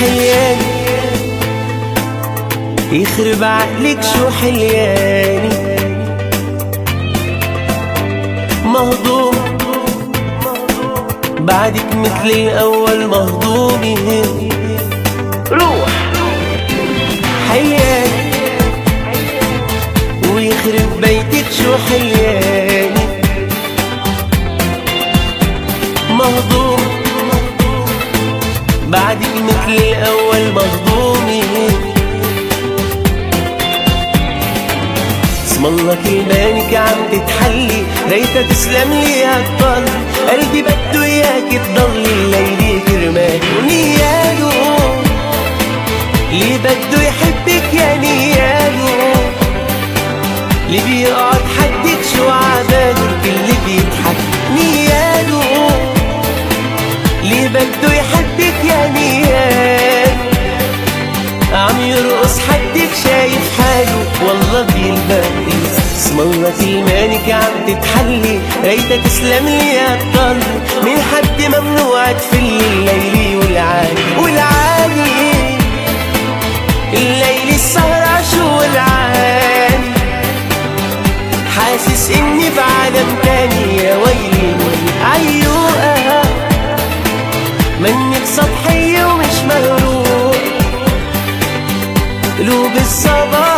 حلياني يخرب عقلك شو حلياني مهضوم بعدك مثل الأول مهضومي روح. حلياني ويخرب بيتك شو حلياني مهضوم. بعدك مثل الأول مهضومي اسم الله كلمانك عم تتحلي ريتا تسلم لي هالطل قلبي بده إياك تضلي الليلة كرمال ونياله. اللي بده يحبك يا نياله؟ اللي بيقعد حدك شو عباله اسم الله كلمانك عم تتحلي ريتا تسلم لي يا الطل من حد ممنوع تفلي الليلي والعالي. والعالي الليل السهرة شو العالي؟ حاسس إني بعالم تاني يا ويلي عيوقة منك سطحية ومش مهروق قلوب الصبايا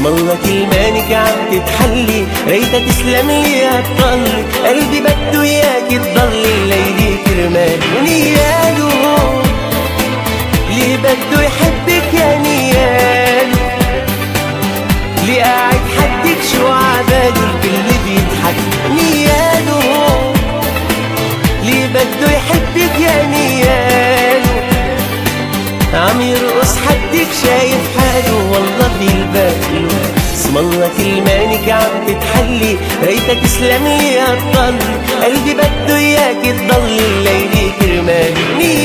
اسم الله كلمانك عم تتحلي ريتا تسلم لي هالطل قلبي بده إياك تضلي الليلة كرمال ونياله. اللي بده يحبك يا نياله اللي قاعد حدك شو عباله الكل بيضحك نياله؟ اللي بده يحبك يا نياله عم يرقص حدك شايف حاله. والله الله كلمانك عم تتحلي ريتا تسلم لي هالطل قلبي بده إياك تضلي الليلة كرمال. نياله